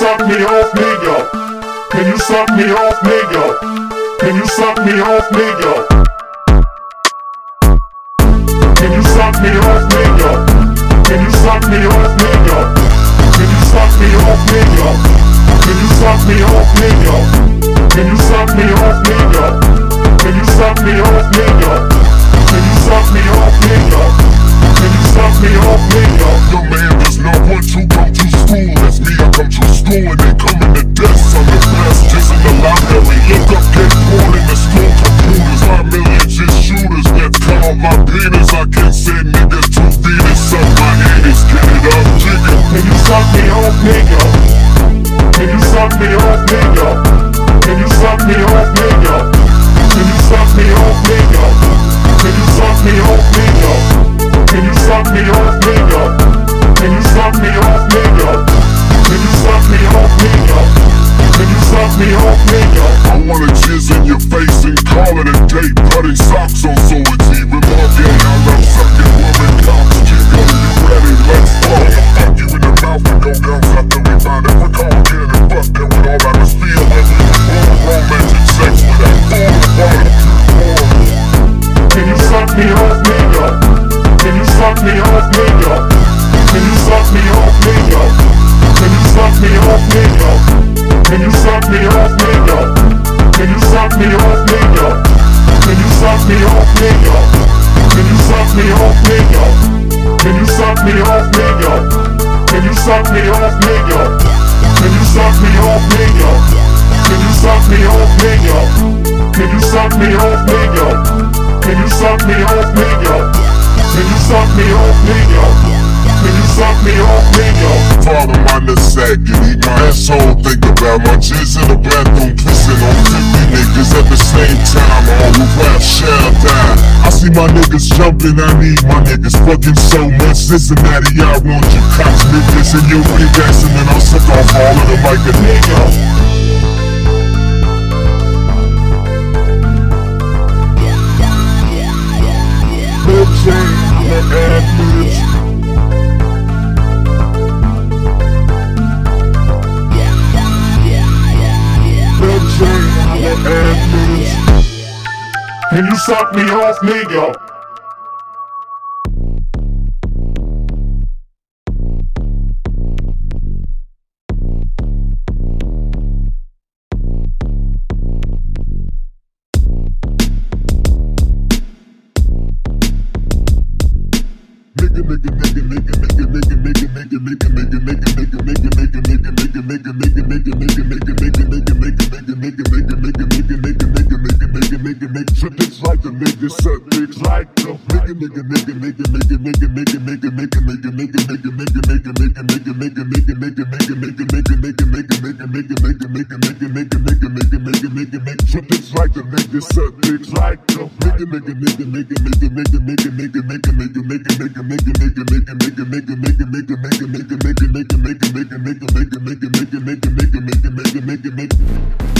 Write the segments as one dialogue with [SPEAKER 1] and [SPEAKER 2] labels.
[SPEAKER 1] suck me off, nigga? Can you suck me off, nigga? Can you suck me off, nigga? Can you suck me off, nigga? Can you suck me off, nigga? Can you suck me off, nigga? Can you suck me off, nigga? Can you suck me off, nigga? Can you suck me off, nigga? Can you suck me off, nigga? Can you suck me off, nigga?
[SPEAKER 2] suck me up?
[SPEAKER 1] Can you suck me off? suck me off, nigga? Can you suck me off, nigga? Can you suck me off, nigga? Can you suck me off, nigga? Can you suck me off, nigga? Can you suck me off, nigga? Can you suck me off, nigga?
[SPEAKER 2] Father, my nutsack, you eat my asshole. Think about my jizz in the bathroom, pissing on 50 niggas at the same time. All the rap shit see my niggas jumping, I need my niggas fucking so much. Cincinnati, I want your cops, niggas, and you big ass And I'll suck off all of them like a nigga. Bitch, change, I'm an admin.
[SPEAKER 1] Can you suck me off, nigga?
[SPEAKER 2] make it make it make it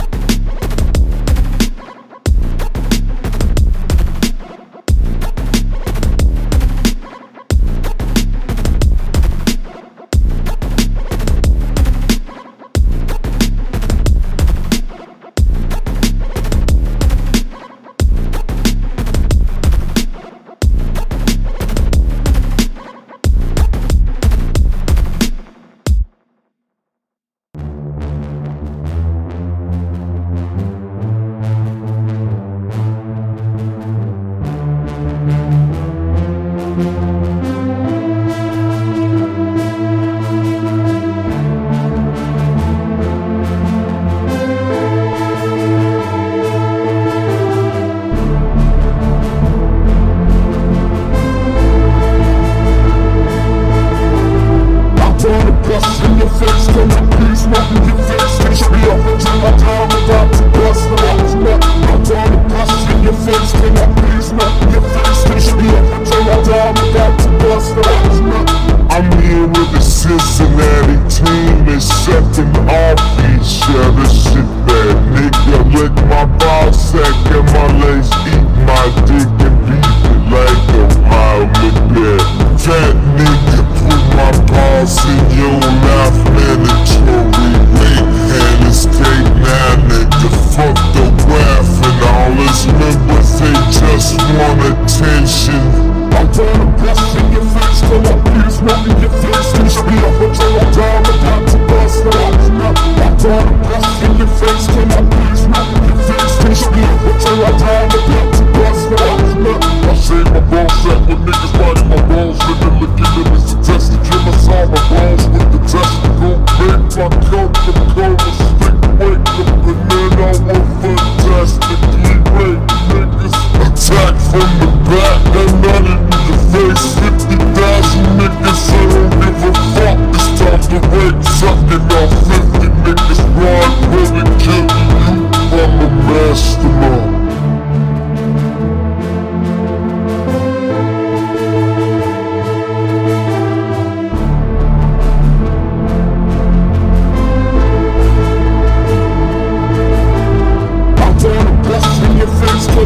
[SPEAKER 2] ball sack and my legs eat my dick and beat it like a wild McBeth. Fat nigga, put my balls in your mouth, mandatory weight, and it's take now, nigga.
[SPEAKER 1] Fuck the graph and all his members, they just want attention.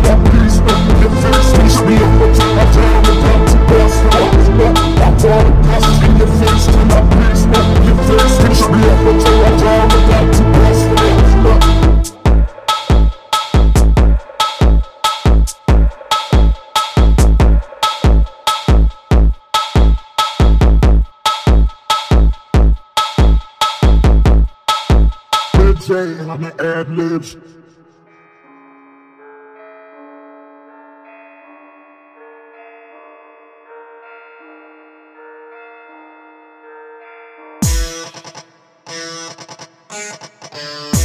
[SPEAKER 1] Fuck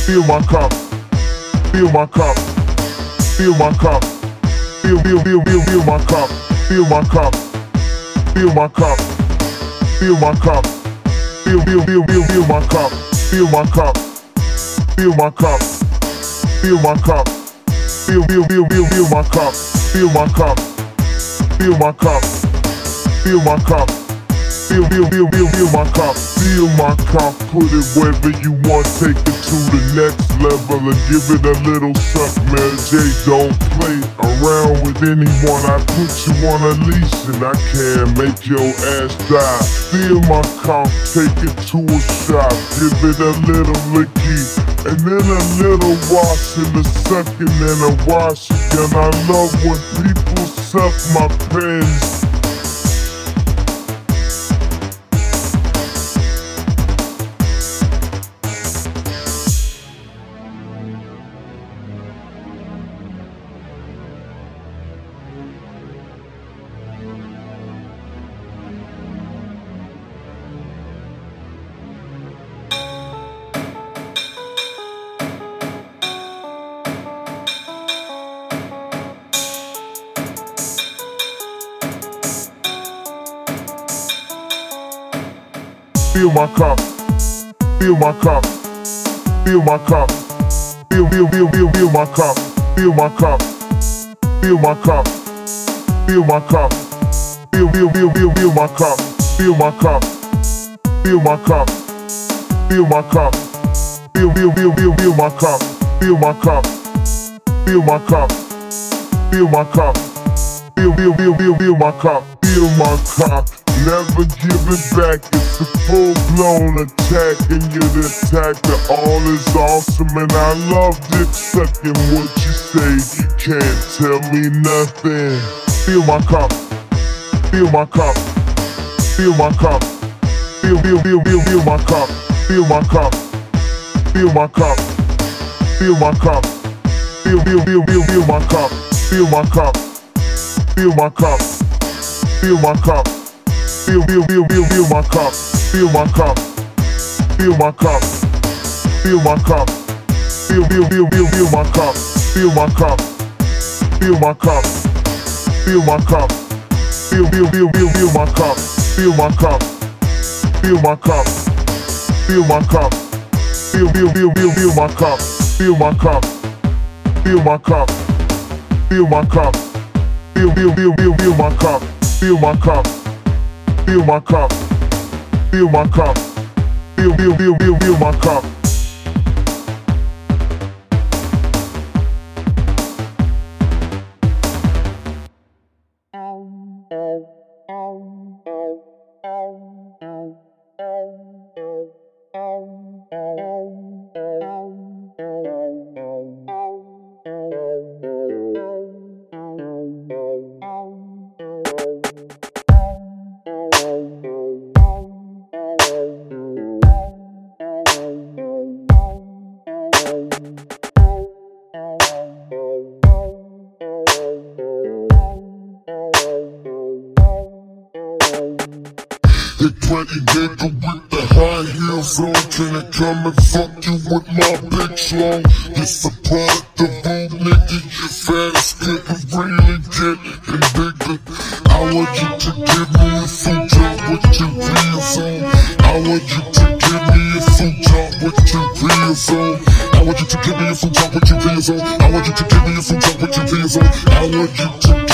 [SPEAKER 1] Fill my cup. Fill my cup. Fill my cup. Fill, fill, fill, fill, fill my cup. Fill my cup. Fill my cup. Fill my cup. Fill, fill, fill, fill, fill my cup. Fill my cup. Fill my cup. Fill my cup. Fill, fill, fill, fill, fill my cup. Fill my cup. Fill my cup. Fill my cup. Feel, feel, feel, feel, feel my cup. Feel my cup. Put it wherever you want. Take it to the next level and give it a little suck. Man, J don't play around with anyone. I put you on a leash and I can make your ass die. Feel my cup. Take it to a shop. Give it a little licky. And then a little wash in a second and a wash again. I love when people suck my pants.
[SPEAKER 3] Feel my cup. Feel my cup. Feel my cup. Feel feel feel feel feel my cup. Feel my cup. Feel my cup. Feel my cup. Feel feel feel feel feel my cup. Feel my cup. Feel my cup. Feel my cup. Feel feel feel feel feel my cup. Feel my cup. Feel my cup. Feel my cup. Feel feel feel feel feel my cup. Feel my cup. Never give it back. It's a full blown attack, and you're the attacker. All is awesome, and I loved it. Second, what you say, you can't tell me nothing. Feel my cup. Feel my cup. Feel my cup. Feel, feel, feel, feel, feel my cup. Feel my cup. Feel my cup. Feel my cup. Feel, feel, feel, feel, feel my cup. Feel my cup. Feel my cup. Feel my cup. Feel, feel, feel, feel, feel my cup. Feel my cup. Feel my cup. Feel my cup. Feel, feel, feel, feel, feel my cup. Feel my cup. Feel my cup. Feel my cup. Feel, feel, feel, feel, feel my cup. Feel my cup. Feel my cup. Feel my cup. Feel, feel, feel, feel, feel my cup. Feel my cup. Feel my cup. Feel my cup. Feel, feel, feel, feel, feel my cup. Feel my cup. Feel my cup. Feel my cup. Feel, feel, feel, feel, feel my cup.
[SPEAKER 1] It's a product of old nigga You fat as couldn't really get and bigger I want you to give me a full job with your wheels on. I want you to give me a full job with your wheels on. I want you to give me a full job with your wheels on. I want you to give me a full job with your wheels on. I want you to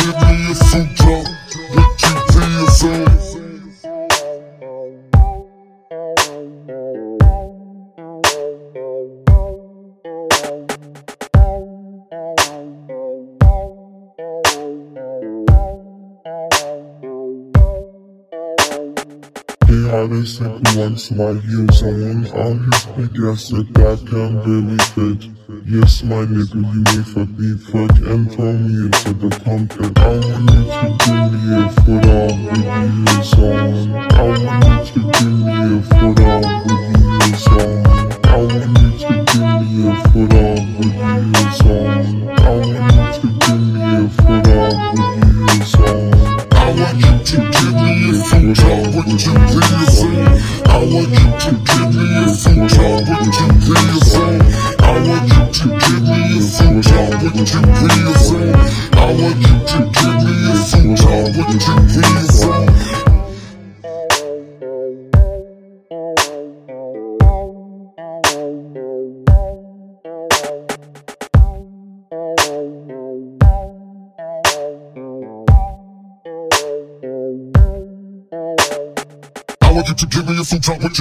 [SPEAKER 1] Had a simple once my heels on All his big ass that I can barely fit. Yes my nigga you may fuck me fuck and throw me into the pumpkin I want you to give me a foot on with heels on. I want you to give me a foot on with heels on. I want you to give me a foot on with heels on. I want you to give me a foot on with heels on I want you to give me a full job your wheels on. I want you to give me a full job your wheels on. I want you to give me a full job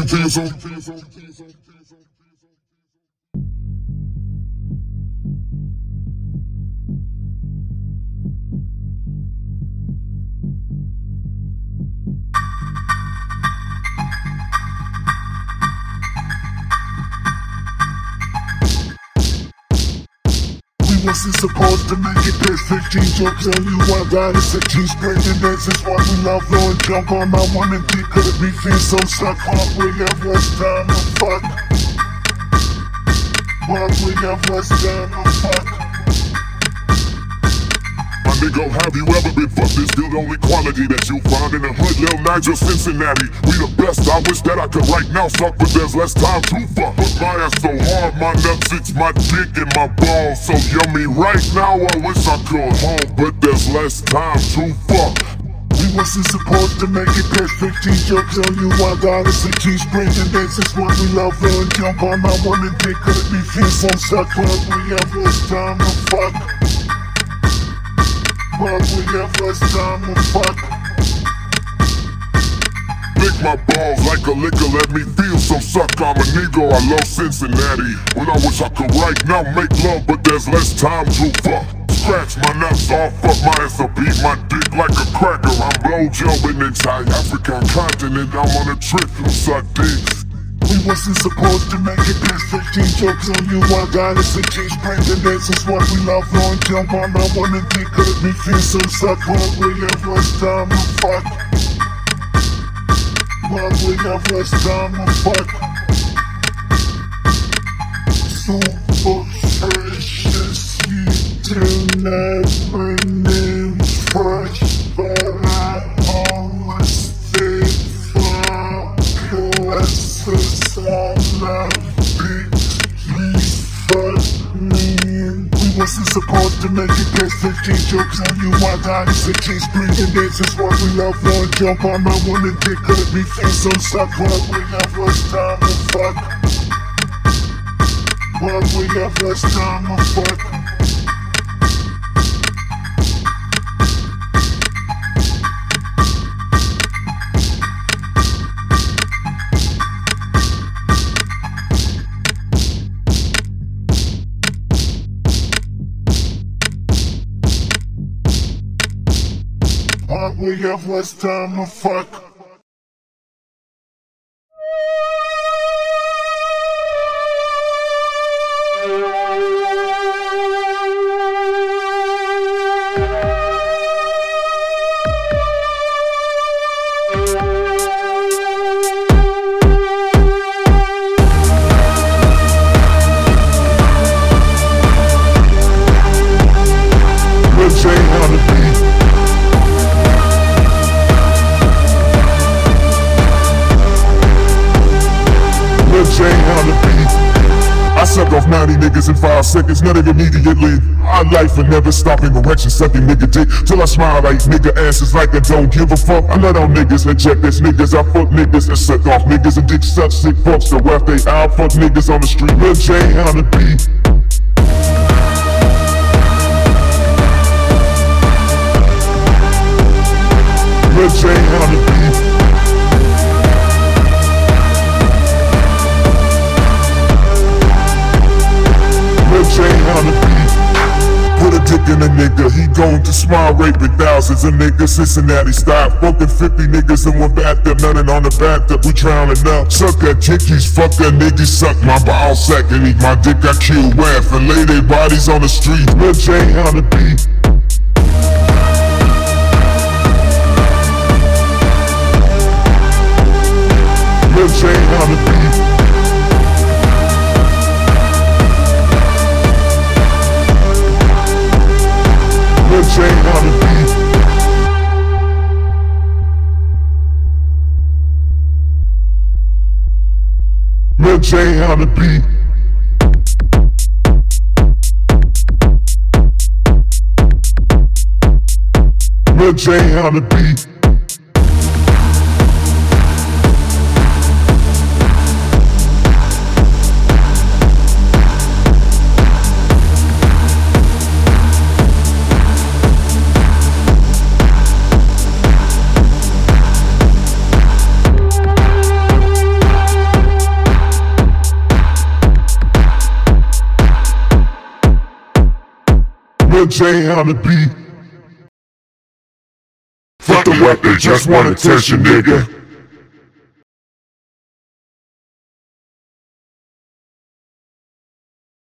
[SPEAKER 1] me a your wasn't supposed to make it past 15 jokes on you I got it 16 straight and that's just why we love blowing jump on my woman dick Could it be feel so stuck. Why we have less time to fuck Why we have less time to fuck nigga, have you ever been fucked? Still the only quality that you find in the hood, Lil Nigel, Cincinnati. We the best, I wish that I could right now suck, but there's less time to fuck. But my ass so hard, my nuts, it's my dick and my balls so yummy. Right now, I wish I could home, but there's less time to fuck. We
[SPEAKER 3] wasn't supposed to make it 15 jokes on you. I got a 16 spring and this is what we love and jump on. I wanna take could be feel some suck, but we have less time to fuck. But we have less time to fuck.
[SPEAKER 1] Lick my balls like a liquor, let me feel some suck. I'm a Negro, I love Cincinnati. When I wish I could write, now make love, but there's less time to fuck. Scratch my nuts off, fuck my ass up, beat my dick like a cracker. I'm blowjobbing entire African continent. I'm on a trip to suck dicks.
[SPEAKER 3] Wasn't supposed to make it past 15 jokes on you. I got a 16 spring and this is what we love on. Jump on, I wanna take could me feel some suck, but we have less time to fuck. But we have less time to fuck. Super precious, you do never knew fresh, supposed to make it past 15 jokes on you. I got a 16 spring and this is what we love on. Jump on my one and dick let me feel so suck, but we have less time to fuck. But we have less time to fuck. We have less time to fuck.
[SPEAKER 1] Seconds, of immediately. My life will never stopping erection sucking nigga dick till I smile like nigga asses like I don't give a fuck. I let on niggas and check this niggas. I fuck niggas and suck off niggas and dick suck sick fucks. So after they out fuck niggas on the street. Lil J on the beat. Lil J on the beat. On the beat. Put a dick in a nigga, he going to smile raping thousands of niggas. Cincinnati style, fucking 50 niggas in one bathtub, nothing on the bathtub, we drowning up. Suck that dickies, fuck that niggas, suck my ball sack and eat my dick. I kill whack and lay their bodies on the street. Lil J on the beat. Lil J on the beat. Lil J on the beat. Lil J on the beat. J. Lil J on. Fuck the they just want attention, nigga.